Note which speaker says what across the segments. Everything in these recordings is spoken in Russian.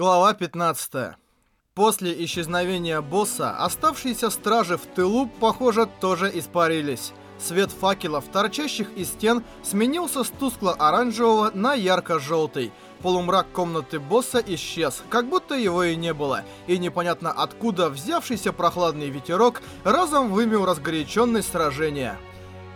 Speaker 1: Глава 15. После исчезновения босса, оставшиеся стражи в тылу, похоже, тоже испарились. Свет факелов, торчащих из стен, сменился с тускло-оранжевого на ярко-желтый. Полумрак комнаты босса исчез, как будто его и не было, и непонятно откуда взявшийся прохладный ветерок разом вымел разгоряченность сражения.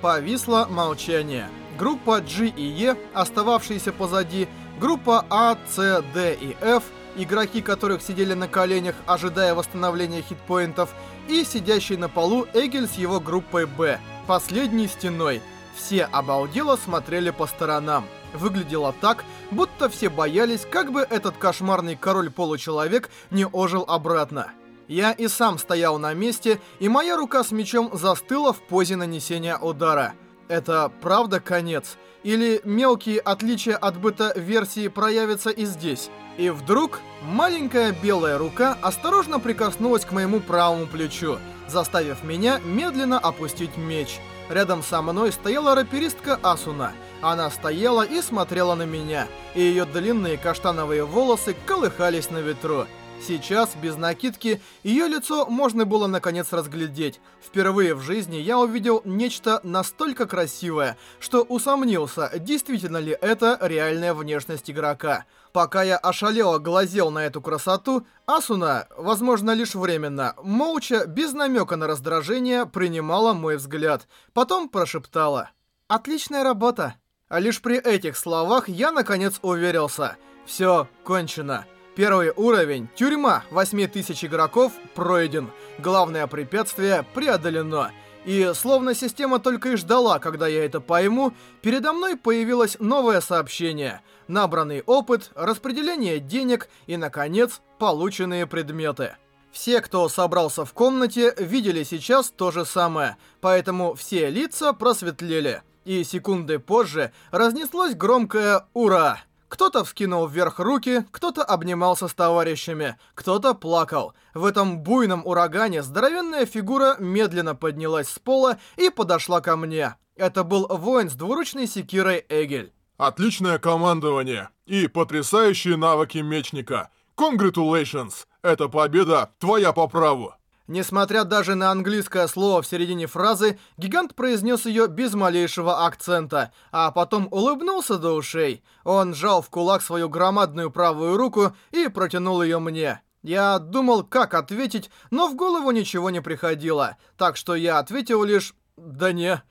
Speaker 1: Повисло молчание. Группа G и E, остававшиеся позади, группа А, С, Д и F — игроки которых сидели на коленях, ожидая восстановления хитпоинтов, и сидящий на полу Эгель с его группой Б, последней стеной. Все обалдело смотрели по сторонам. Выглядело так, будто все боялись, как бы этот кошмарный король-получеловек не ожил обратно. Я и сам стоял на месте, и моя рука с мечом застыла в позе нанесения удара. Это правда конец? Или мелкие отличия от бета-версии проявятся и здесь? И вдруг маленькая белая рука осторожно прикоснулась к моему правому плечу, заставив меня медленно опустить меч. Рядом со мной стояла раперистка Асуна. Она стояла и смотрела на меня, и ее длинные каштановые волосы колыхались на ветру. Сейчас, без накидки, ее лицо можно было наконец разглядеть. Впервые в жизни я увидел нечто настолько красивое, что усомнился, действительно ли это реальная внешность игрока. Пока я ошалело глазел на эту красоту, Асуна, возможно лишь временно, молча, без намека на раздражение, принимала мой взгляд. Потом прошептала. «Отличная работа». А лишь при этих словах я наконец уверился. Все, кончено. Первый уровень, тюрьма 8000 игроков, пройден. Главное препятствие преодолено. И словно система только и ждала, когда я это пойму, передо мной появилось новое сообщение. Набранный опыт, распределение денег и, наконец, полученные предметы. Все, кто собрался в комнате, видели сейчас то же самое, поэтому все лица просветлели. И секунды позже разнеслось громкое «Ура!». Кто-то вскинул вверх руки, кто-то обнимался с товарищами, кто-то плакал. В этом буйном урагане здоровенная фигура медленно поднялась с пола и подошла ко мне. Это был воин с двуручной секирой Эгель.
Speaker 2: Отличное командование и потрясающие навыки мечника. Congratulations! Эта победа твоя по праву.
Speaker 1: Несмотря даже на английское слово в середине фразы, гигант произнес ее без малейшего акцента, а потом улыбнулся до ушей. Он сжал в кулак свою громадную правую руку и протянул ее мне. Я думал, как ответить, но в голову ничего не приходило, так что я ответил лишь «да не».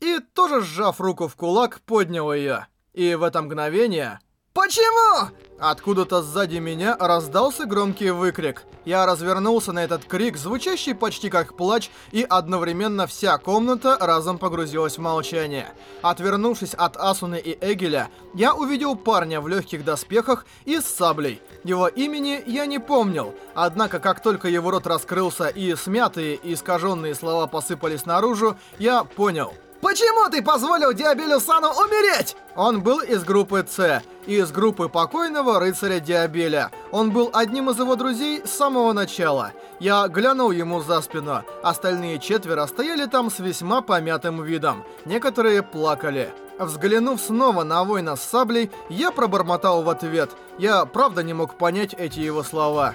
Speaker 1: И тоже сжав руку в кулак, поднял ее. И в это мгновение «Почему?» Откуда-то сзади меня раздался громкий выкрик. Я развернулся на этот крик, звучащий почти как плач, и одновременно вся комната разом погрузилась в молчание. Отвернувшись от Асуны и Эгеля, я увидел парня в легких доспехах и с саблей. Его имени я не помнил, однако как только его рот раскрылся и смятые и искаженные слова посыпались наружу, я понял — Почему ты позволил Диабелю Сану умереть? Он был из группы С, из группы покойного рыцаря Диабеля. Он был одним из его друзей с самого начала. Я глянул ему за спину. Остальные четверо стояли там с весьма помятым видом. Некоторые плакали. Взглянув снова на воина с саблей, я пробормотал в ответ. Я правда не мог понять эти его слова.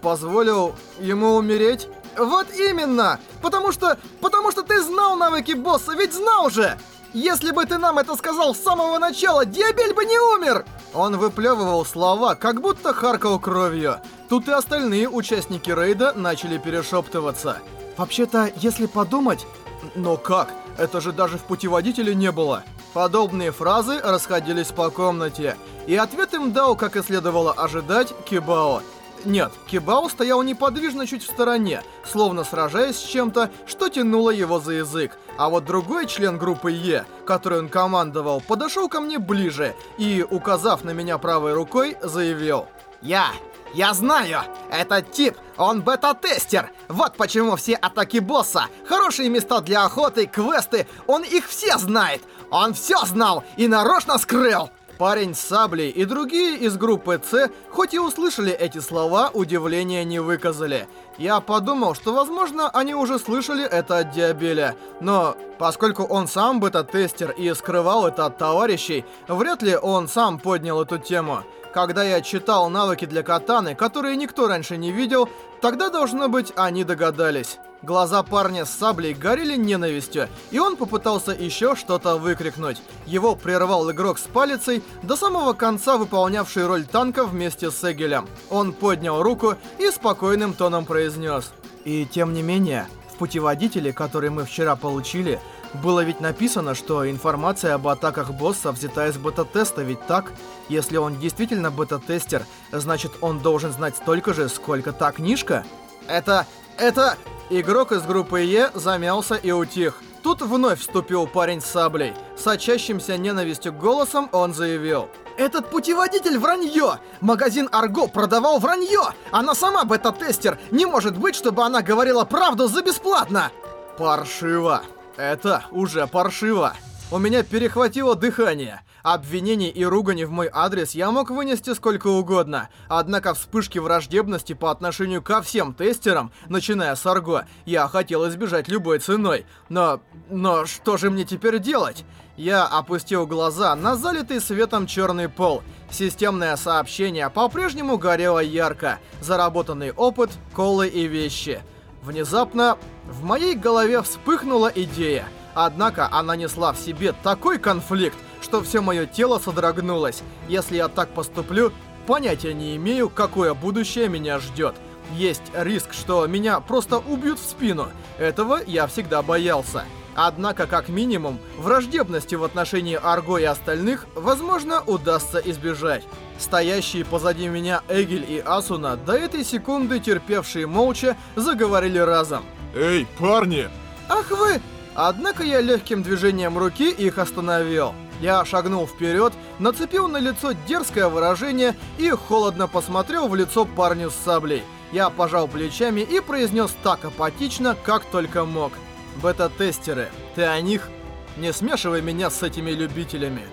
Speaker 1: Позволил ему умереть? Вот именно! Потому что... Потому что ты знал навыки босса, ведь знал же! Если бы ты нам это сказал с самого начала, Диабель бы не умер! Он выплевывал слова, как будто харкал кровью. Тут и остальные участники рейда начали перешептываться. Вообще-то, если подумать... Но как? Это же даже в путеводителе не было. Подобные фразы расходились по комнате. И ответ им дал, как и следовало ожидать, Кибао. Нет, Кибао стоял неподвижно чуть в стороне, словно сражаясь с чем-то, что тянуло его за язык. А вот другой член группы Е, который он командовал, подошел ко мне ближе и, указав на меня правой рукой, заявил. «Я! Я знаю! Этот тип, он бета-тестер! Вот почему все атаки босса, хорошие места для охоты, квесты, он их все знает! Он все знал и нарочно скрыл!» Парень с саблей и другие из группы С, хоть и услышали эти слова, удивления не выказали. Я подумал, что, возможно, они уже слышали это от Диабеля, но поскольку он сам бета-тестер и скрывал это от товарищей, вряд ли он сам поднял эту тему. Когда я читал навыки для катаны, которые никто раньше не видел, тогда, должно быть, они догадались. Глаза парня с саблей горели ненавистью, и он попытался еще что-то выкрикнуть. Его прервал игрок с палицей, до самого конца выполнявший роль танка вместе с Эгелем. Он поднял руку и спокойным тоном произнес. И тем не менее, в путеводителе, который мы вчера получили, было ведь написано, что информация об атаках босса взята из бета-теста, ведь так? Если он действительно бета-тестер, значит он должен знать столько же, сколько та книжка? Это... это... Игрок из группы Е замялся и утих. Тут вновь вступил парень с саблей. Сочащимся ненавистью голосом он заявил. «Этот путеводитель вранье! Магазин Арго продавал вранье! Она сама бета-тестер! Не может быть, чтобы она говорила правду за бесплатно!» Паршиво. Это уже паршиво. У меня перехватило дыхание. Обвинений и ругани в мой адрес я мог вынести сколько угодно, однако вспышки враждебности по отношению ко всем тестерам, начиная с Арго, я хотел избежать любой ценой. Но... но что же мне теперь делать? Я опустил глаза на залитый светом черный пол. Системное сообщение по-прежнему горело ярко. Заработанный опыт, колы и вещи. Внезапно в моей голове вспыхнула идея. Однако она несла в себе такой конфликт, что все мое тело содрогнулось. Если я так поступлю, понятия не имею, какое будущее меня ждет. Есть риск, что меня просто убьют в спину. Этого я всегда боялся. Однако, как минимум, враждебности в отношении Арго и остальных, возможно, удастся избежать. Стоящие позади меня Эгель и Асуна, до этой секунды терпевшие молча, заговорили разом.
Speaker 2: «Эй, парни!»
Speaker 1: «Ах вы!» Однако я легким движением руки их остановил. Я шагнул вперед, нацепил на лицо дерзкое выражение и холодно посмотрел в лицо парню с саблей. Я пожал плечами и произнес так апатично, как только мог. Бета-тестеры, ты о них? Не смешивай меня с этими любителями.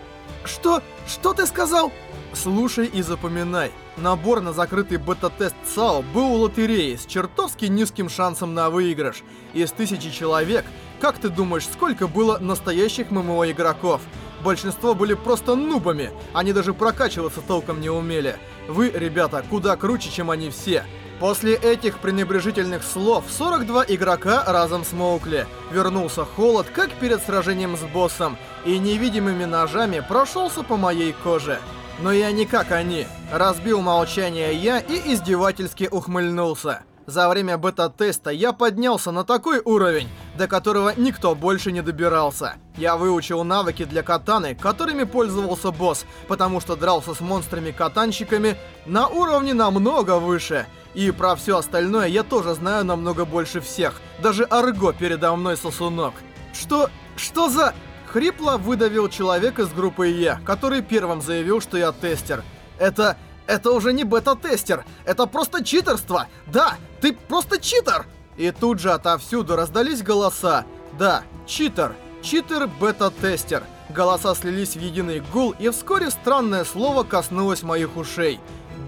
Speaker 1: Что? Что ты сказал? Слушай и запоминай. Набор на закрытый бета-тест САО был у лотереи с чертовски низким шансом на выигрыш. Из тысячи человек, как ты думаешь, сколько было настоящих ММО игроков? Большинство были просто нубами, они даже прокачиваться толком не умели. Вы, ребята, куда круче, чем они все. После этих пренебрежительных слов 42 игрока разом смолкли. Вернулся холод, как перед сражением с боссом, и невидимыми ножами прошелся по моей коже. Но я не как они. Разбил молчание я и издевательски ухмыльнулся. За время бета-теста я поднялся на такой уровень, до которого никто больше не добирался. Я выучил навыки для катаны, которыми пользовался босс, потому что дрался с монстрами-катанщиками на уровне намного выше. И про все остальное я тоже знаю намного больше всех. Даже Арго передо мной сосунок. Что... что за... Хрипло выдавил человек из группы Е, который первым заявил, что я тестер. Это... Это уже не бета-тестер, это просто читерство. Да, ты просто читер. И тут же отовсюду раздались голоса. Да, читер. Читер бета-тестер. Голоса слились в единый гул, и вскоре странное слово коснулось моих ушей.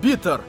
Speaker 1: Битер.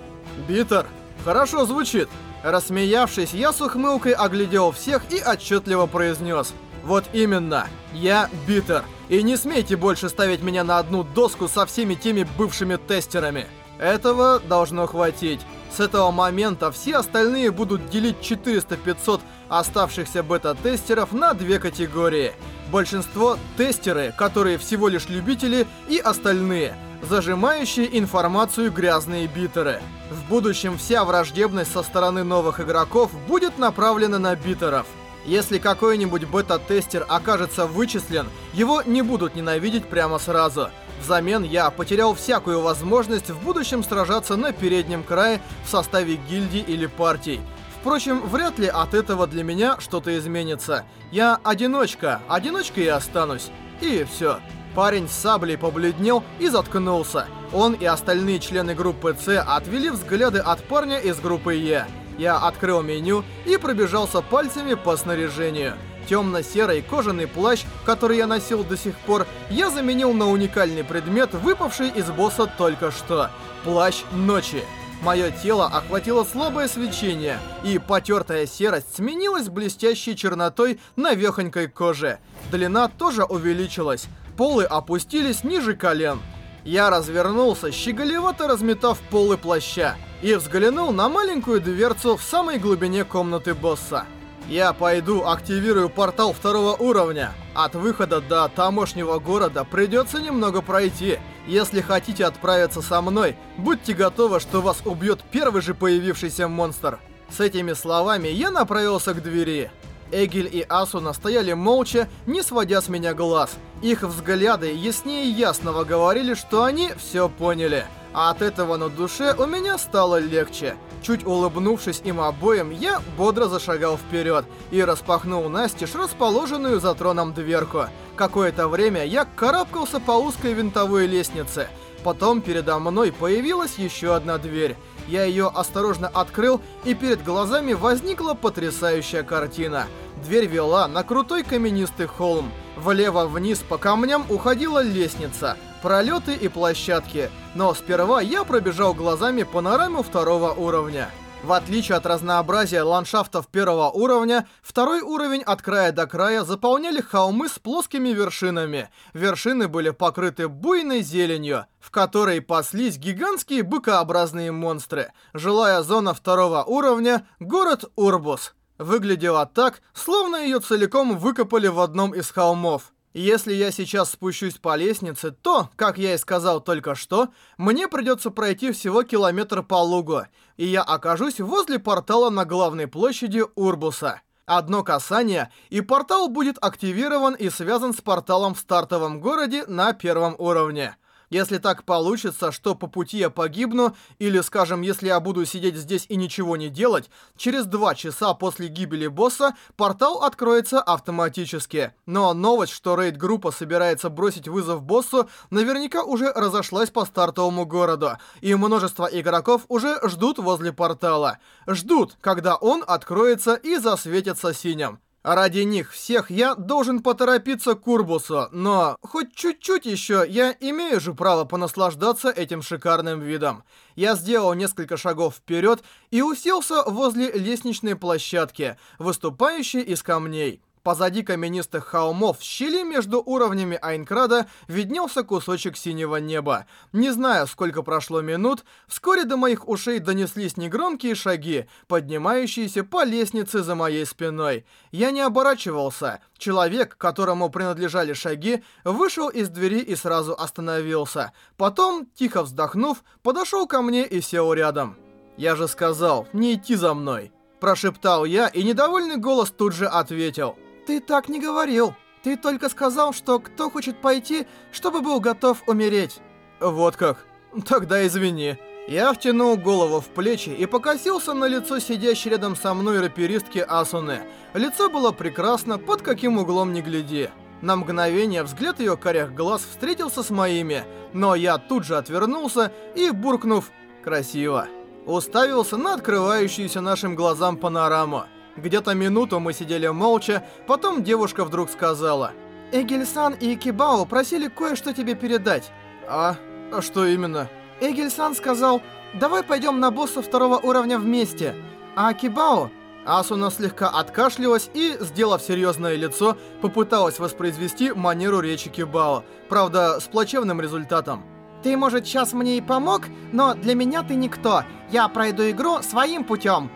Speaker 1: Битер. Хорошо звучит. Рассмеявшись, я с ухмылкой оглядел всех и отчетливо произнес. Вот именно, я Битер. И не смейте больше ставить меня на одну доску со всеми теми бывшими тестерами. Этого должно хватить. С этого момента все остальные будут делить 400-500 оставшихся бета-тестеров на две категории. Большинство — тестеры, которые всего лишь любители, и остальные — зажимающие информацию грязные битеры. В будущем вся враждебность со стороны новых игроков будет направлена на битеров. Если какой-нибудь бета-тестер окажется вычислен, его не будут ненавидеть прямо сразу — Взамен я потерял всякую возможность в будущем сражаться на переднем крае в составе гильдий или партий. Впрочем, вряд ли от этого для меня что-то изменится. Я одиночка, одиночкой и останусь. И все. Парень с саблей побледнел и заткнулся. Он и остальные члены группы С отвели взгляды от парня из группы Е. Я открыл меню и пробежался пальцами по снаряжению темно-серый кожаный плащ, который я носил до сих пор, я заменил на уникальный предмет, выпавший из босса только что. Плащ ночи. Мое тело охватило слабое свечение, и потертая серость сменилась блестящей чернотой на вехонькой коже. Длина тоже увеличилась, полы опустились ниже колен. Я развернулся, щеголевато разметав полы плаща, и взглянул на маленькую дверцу в самой глубине комнаты босса. Я пойду активирую портал второго уровня. От выхода до тамошнего города придется немного пройти. Если хотите отправиться со мной, будьте готовы, что вас убьет первый же появившийся монстр. С этими словами я направился к двери. Эгель и Асуна стояли молча, не сводя с меня глаз. Их взгляды яснее ясного говорили, что они все поняли. А от этого на душе у меня стало легче. Чуть улыбнувшись им обоим, я бодро зашагал вперед и распахнул настежь расположенную за троном дверку. Какое-то время я карабкался по узкой винтовой лестнице. Потом передо мной появилась еще одна дверь. Я ее осторожно открыл, и перед глазами возникла потрясающая картина. Дверь вела на крутой каменистый холм. Влево-вниз по камням уходила лестница, пролеты и площадки. Но сперва я пробежал глазами панораму второго уровня. В отличие от разнообразия ландшафтов первого уровня, второй уровень от края до края заполняли холмы с плоскими вершинами. Вершины были покрыты буйной зеленью, в которой паслись гигантские быкообразные монстры. Жилая зона второго уровня — город Урбус. Выглядела так, словно ее целиком выкопали в одном из холмов. Если я сейчас спущусь по лестнице, то, как я и сказал только что, мне придется пройти всего километр по лугу, и я окажусь возле портала на главной площади Урбуса. Одно касание, и портал будет активирован и связан с порталом в стартовом городе на первом уровне. Если так получится, что по пути я погибну, или, скажем, если я буду сидеть здесь и ничего не делать, через два часа после гибели босса портал откроется автоматически. Но новость, что рейд-группа собирается бросить вызов боссу, наверняка уже разошлась по стартовому городу, и множество игроков уже ждут возле портала. Ждут, когда он откроется и засветится синим. Ради них всех я должен поторопиться к Урбусу, но хоть чуть-чуть еще я имею же право понаслаждаться этим шикарным видом. Я сделал несколько шагов вперед и уселся возле лестничной площадки, выступающей из камней. Позади каменистых холмов, в щели между уровнями Айнкрада, виднелся кусочек синего неба. Не знаю, сколько прошло минут, вскоре до моих ушей донеслись негромкие шаги, поднимающиеся по лестнице за моей спиной. Я не оборачивался. Человек, которому принадлежали шаги, вышел из двери и сразу остановился. Потом, тихо вздохнув, подошел ко мне и сел рядом. «Я же сказал, не идти за мной!» Прошептал я, и недовольный голос тут же ответил – ты так не говорил. Ты только сказал, что кто хочет пойти, чтобы был готов умереть. Вот как. Тогда извини. Я втянул голову в плечи и покосился на лицо сидящей рядом со мной раперистки Асуны. Лицо было прекрасно, под каким углом ни гляди. На мгновение взгляд ее корях глаз встретился с моими, но я тут же отвернулся и, буркнув «красиво», уставился на открывающуюся нашим глазам панораму. Где-то минуту мы сидели молча, потом девушка вдруг сказала. «Эгельсан и Кибао просили кое-что тебе передать». «А? А что именно?» Эгельсан сказал, «Давай пойдем на босса второго уровня вместе». А Кибао... Асуна слегка откашлялась и, сделав серьезное лицо, попыталась воспроизвести манеру речи Кибао. Правда, с плачевным результатом. «Ты, может, сейчас мне и помог, но для меня ты никто. Я пройду игру своим путем».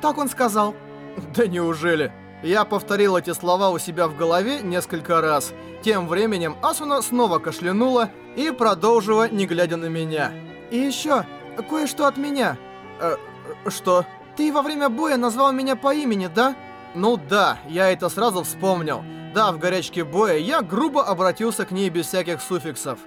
Speaker 1: Так он сказал. Да неужели? Я повторил эти слова у себя в голове несколько раз. Тем временем Асуна снова кашлянула и продолжила, не глядя на меня. И еще, кое-что от меня. Э, что? Ты во время боя назвал меня по имени, да? Ну да, я это сразу вспомнил. Да, в горячке боя я грубо обратился к ней без всяких суффиксов.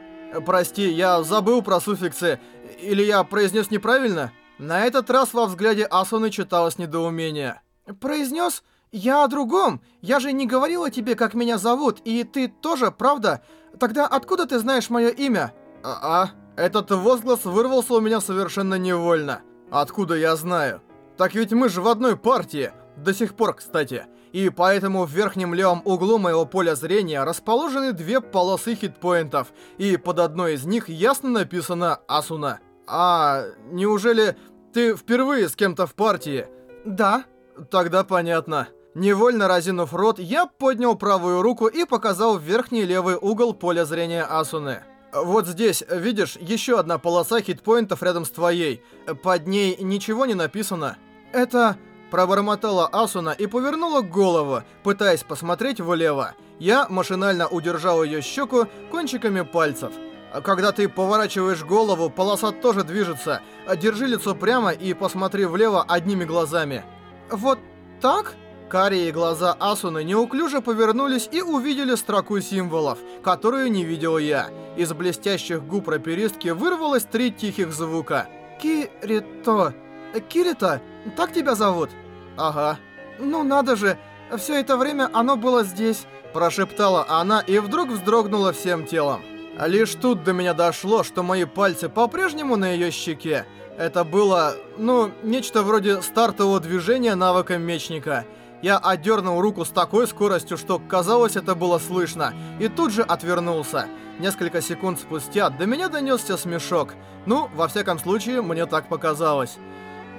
Speaker 1: Прости, я забыл про суффиксы. Или я произнес неправильно? На этот раз во взгляде Асуны читалось недоумение. «Произнес? Я о другом. Я же не говорила тебе, как меня зовут, и ты тоже, правда? Тогда откуда ты знаешь мое имя?» «А-а, этот возглас вырвался у меня совершенно невольно. Откуда я знаю? Так ведь мы же в одной партии. До сих пор, кстати. И поэтому в верхнем левом углу моего поля зрения расположены две полосы хитпоинтов, и под одной из них ясно написано «Асуна». А, неужели ты впервые с кем-то в партии? Да. Тогда понятно. Невольно разинув рот, я поднял правую руку и показал верхний левый угол поля зрения Асуны. Вот здесь, видишь, еще одна полоса хитпоинтов рядом с твоей. Под ней ничего не написано. Это... Пробормотала Асуна и повернула голову, пытаясь посмотреть влево. Я машинально удержал ее щеку кончиками пальцев. Когда ты поворачиваешь голову, полоса тоже движется. Держи лицо прямо и посмотри влево одними глазами. Вот так? Карие глаза Асуны неуклюже повернулись и увидели строку символов, которую не видел я. Из блестящих губ раперистки вырвалось три тихих звука. Кирито. Кирита, так тебя зовут? Ага. Ну надо же, все это время оно было здесь. Прошептала она и вдруг вздрогнула всем телом. Лишь тут до меня дошло, что мои пальцы по-прежнему на ее щеке. Это было, ну, нечто вроде стартового движения навыка мечника. Я отдернул руку с такой скоростью, что казалось это было слышно, и тут же отвернулся. Несколько секунд спустя до меня донесся смешок. Ну, во всяком случае, мне так показалось.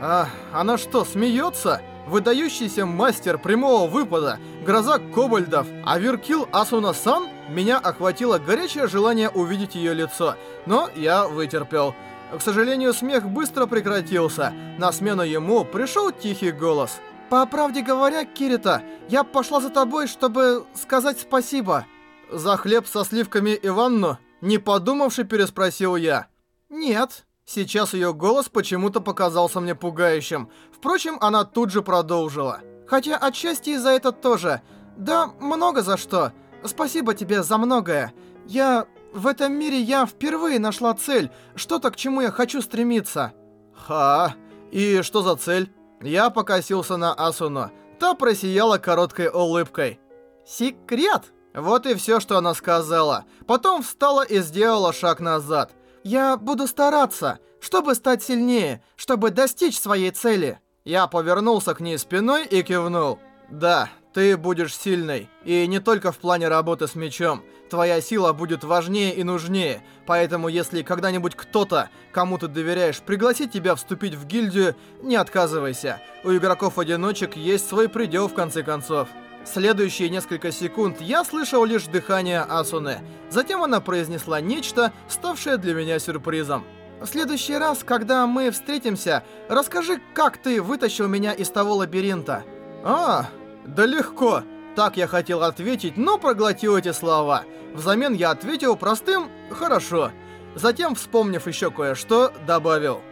Speaker 1: А, она что, смеется? Выдающийся мастер прямого выпада, гроза кобальдов, Аверкил Асуна-сан? Меня охватило горячее желание увидеть ее лицо, но я вытерпел. К сожалению, смех быстро прекратился. На смену ему пришел тихий голос. «По правде говоря, Кирита, я пошла за тобой, чтобы сказать спасибо». «За хлеб со сливками и ванну?» Не подумавши, переспросил я. «Нет». Сейчас ее голос почему-то показался мне пугающим. Впрочем, она тут же продолжила. «Хотя отчасти и за это тоже. Да, много за что. Спасибо тебе за многое. Я в этом мире я впервые нашла цель, что-то, к чему я хочу стремиться. Ха, и что за цель? Я покосился на Асуно. Та просияла короткой улыбкой. Секрет! Вот и все, что она сказала. Потом встала и сделала шаг назад. Я буду стараться, чтобы стать сильнее, чтобы достичь своей цели. Я повернулся к ней спиной и кивнул. Да, ты будешь сильной. И не только в плане работы с мечом. Твоя сила будет важнее и нужнее. Поэтому, если когда-нибудь кто-то, кому ты доверяешь, пригласит тебя вступить в гильдию, не отказывайся. У игроков-одиночек есть свой предел в конце концов. Следующие несколько секунд я слышал лишь дыхание Асуны. Затем она произнесла нечто, ставшее для меня сюрпризом. В следующий раз, когда мы встретимся, расскажи, как ты вытащил меня из того лабиринта. А, да легко. Так я хотел ответить, но проглотил эти слова. Взамен я ответил простым «хорошо». Затем, вспомнив еще кое-что, добавил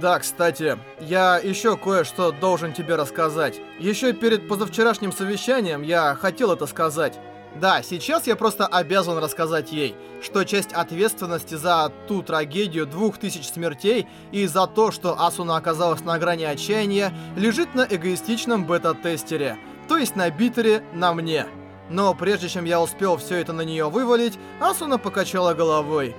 Speaker 1: «Да, кстати, я еще кое-что должен тебе рассказать. Еще перед позавчерашним совещанием я хотел это сказать». Да, сейчас я просто обязан рассказать ей, что часть ответственности за ту трагедию двух тысяч смертей и за то, что Асуна оказалась на грани отчаяния, лежит на эгоистичном бета-тестере, то есть на битере на мне. Но прежде чем я успел все это на нее вывалить, Асуна покачала головой.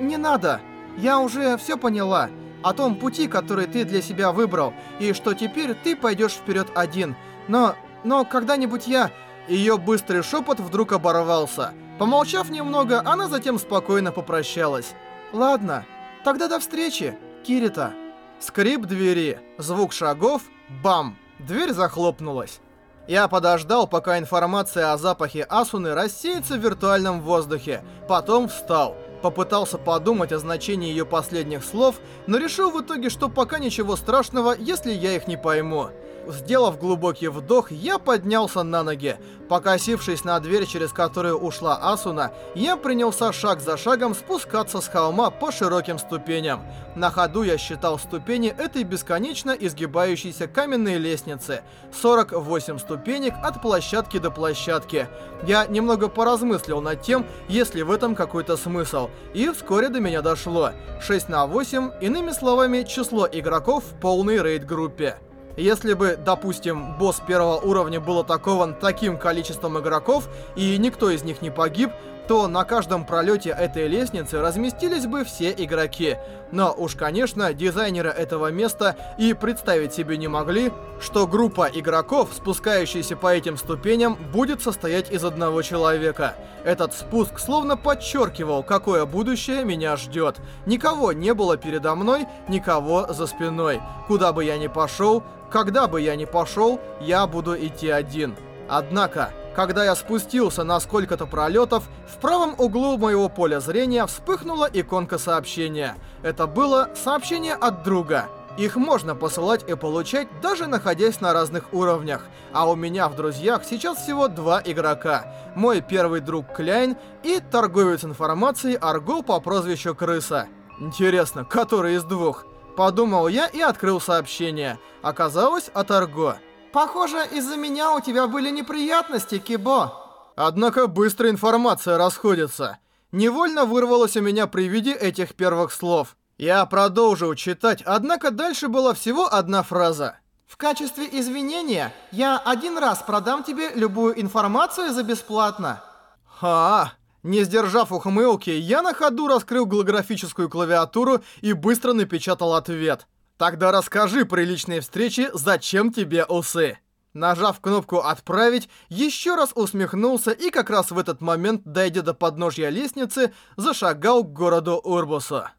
Speaker 1: «Не надо, я уже все поняла о том пути, который ты для себя выбрал, и что теперь ты пойдешь вперед один. Но, но когда-нибудь я ее быстрый шепот вдруг оборвался. Помолчав немного, она затем спокойно попрощалась. «Ладно, тогда до встречи, Кирита». Скрип двери, звук шагов, бам! Дверь захлопнулась. Я подождал, пока информация о запахе Асуны рассеется в виртуальном воздухе. Потом встал. Попытался подумать о значении ее последних слов, но решил в итоге, что пока ничего страшного, если я их не пойму. Сделав глубокий вдох, я поднялся на ноги. Покосившись на дверь, через которую ушла Асуна, я принялся шаг за шагом спускаться с холма по широким ступеням. На ходу я считал ступени этой бесконечно изгибающейся каменной лестницы. 48 ступенек от площадки до площадки. Я немного поразмыслил над тем, есть ли в этом какой-то смысл. И вскоре до меня дошло. 6 на 8, иными словами, число игроков в полной рейд-группе. Если бы, допустим, босс первого уровня был атакован таким количеством игроков, и никто из них не погиб, то на каждом пролете этой лестницы разместились бы все игроки. Но уж, конечно, дизайнеры этого места и представить себе не могли, что группа игроков, спускающаяся по этим ступеням, будет состоять из одного человека. Этот спуск словно подчеркивал, какое будущее меня ждет. Никого не было передо мной, никого за спиной. Куда бы я ни пошел, когда бы я ни пошел, я буду идти один. Однако, Когда я спустился на сколько-то пролетов, в правом углу моего поля зрения вспыхнула иконка сообщения. Это было сообщение от друга. Их можно посылать и получать, даже находясь на разных уровнях. А у меня в друзьях сейчас всего два игрока. Мой первый друг Кляйн и торговец информацией Арго по прозвищу Крыса. Интересно, который из двух? Подумал я и открыл сообщение. Оказалось, от Арго. Похоже, из-за меня у тебя были неприятности, Кибо. Однако быстро информация расходится. Невольно вырвалось у меня при виде этих первых слов. Я продолжил читать, однако дальше была всего одна фраза. В качестве извинения я один раз продам тебе любую информацию за бесплатно. Ха! Не сдержав ухмылки, я на ходу раскрыл голографическую клавиатуру и быстро напечатал ответ. Тогда расскажи при личной встрече, зачем тебе усы. Нажав кнопку «Отправить», еще раз усмехнулся и как раз в этот момент, дойдя до подножья лестницы, зашагал к городу Урбуса.